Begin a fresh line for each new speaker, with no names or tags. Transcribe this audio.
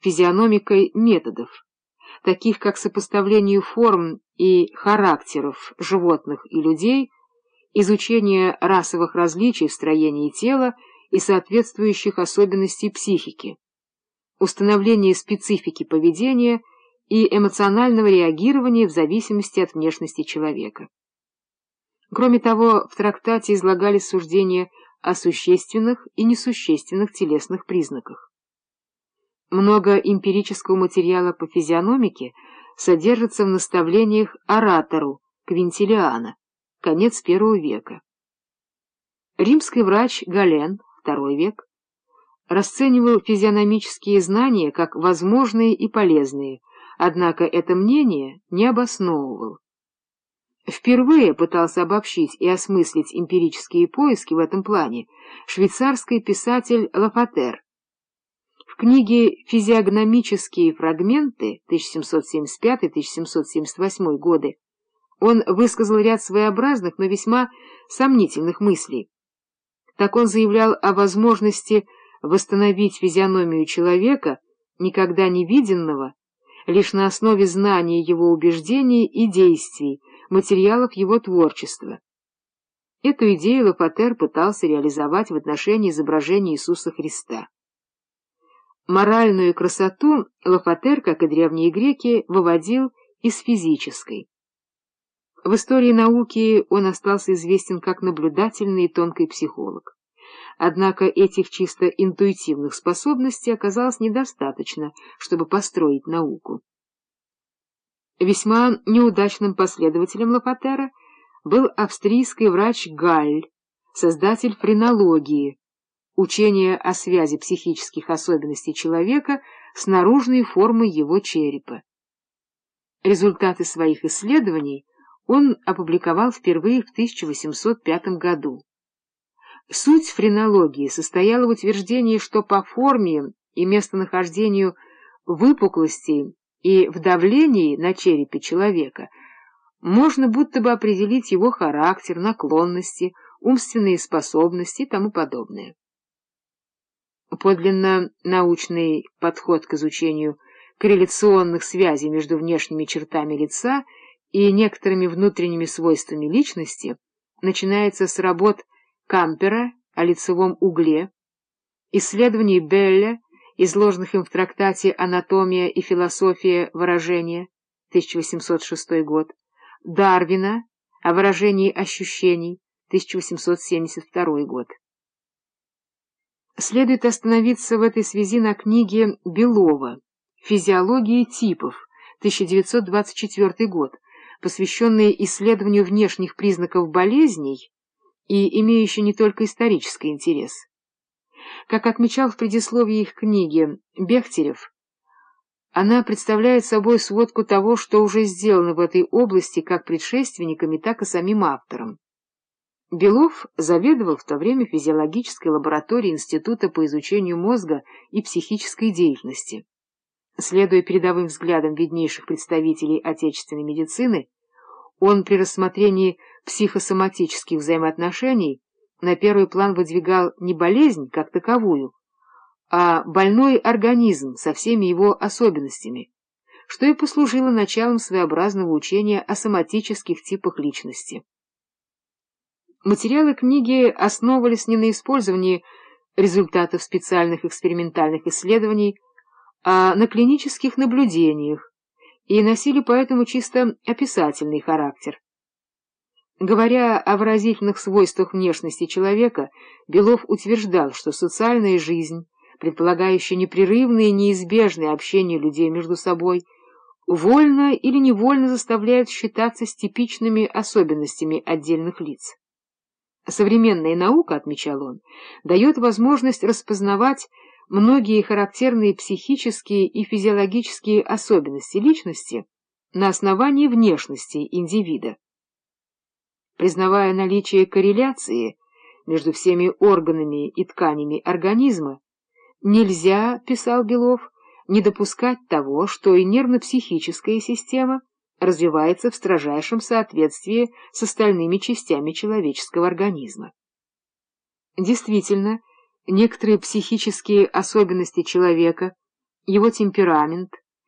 физиономикой методов, таких как сопоставление форм и характеров животных и людей, изучение расовых различий в строении тела и соответствующих особенностей психики, установление специфики поведения и эмоционального реагирования в зависимости от внешности человека. Кроме того, в трактате излагались суждения о существенных и несущественных телесных признаках. Много эмпирического материала по физиономике содержится в наставлениях оратору Квинтилиана, конец первого века. Римский врач Гален, второй век, расценивал физиономические знания как возможные и полезные, однако это мнение не обосновывал. Впервые пытался обобщить и осмыслить эмпирические поиски в этом плане швейцарский писатель Лафатер. Книге «Физиогномические фрагменты» 1775-1778 годы он высказал ряд своеобразных, но весьма сомнительных мыслей. Так он заявлял о возможности восстановить физиономию человека, никогда не виденного, лишь на основе знания его убеждений и действий, материалов его творчества. Эту идею Лапатер пытался реализовать в отношении изображения Иисуса Христа. Моральную красоту Лафатер, как и древние греки, выводил из физической. В истории науки он остался известен как наблюдательный и тонкий психолог. Однако этих чисто интуитивных способностей оказалось недостаточно, чтобы построить науку. Весьма неудачным последователем Лапатера был австрийский врач Галь, создатель френологии, учения о связи психических особенностей человека с наружной формой его черепа. Результаты своих исследований он опубликовал впервые в 1805 году. Суть френологии состояла в утверждении, что по форме и местонахождению выпуклостей и в давлении на черепе человека можно будто бы определить его характер, наклонности, умственные способности и тому подобное. Подлинно научный подход к изучению корреляционных связей между внешними чертами лица и некоторыми внутренними свойствами личности начинается с работ Кампера о лицевом угле, исследований Белля, изложенных им в трактате «Анатомия и философия выражения» 1806 год, Дарвина о выражении ощущений 1872 год. Следует остановиться в этой связи на книге Белова «Физиология типов» 1924 год, посвященной исследованию внешних признаков болезней и имеющий не только исторический интерес. Как отмечал в предисловии их книги Бехтерев, она представляет собой сводку того, что уже сделано в этой области как предшественниками, так и самим автором. Белов заведовал в то время физиологической лабораторией Института по изучению мозга и психической деятельности. Следуя передовым взглядам виднейших представителей отечественной медицины, он при рассмотрении психосоматических взаимоотношений на первый план выдвигал не болезнь как таковую, а больной организм со всеми его особенностями, что и послужило началом своеобразного учения о соматических типах личности. Материалы книги основывались не на использовании результатов специальных экспериментальных исследований, а на клинических наблюдениях и носили поэтому чисто описательный характер. Говоря о выразительных свойствах внешности человека, Белов утверждал, что социальная жизнь, предполагающая непрерывное и неизбежное общение людей между собой, вольно или невольно заставляет считаться с типичными особенностями отдельных лиц. Современная наука, отмечал он, дает возможность распознавать многие характерные психические и физиологические особенности личности на основании внешности индивида. Признавая наличие корреляции между всеми органами и тканями организма, нельзя, писал Белов, не допускать того, что и нервно-психическая система развивается в строжайшем соответствии с остальными частями человеческого организма. Действительно, некоторые психические особенности человека его темперамент,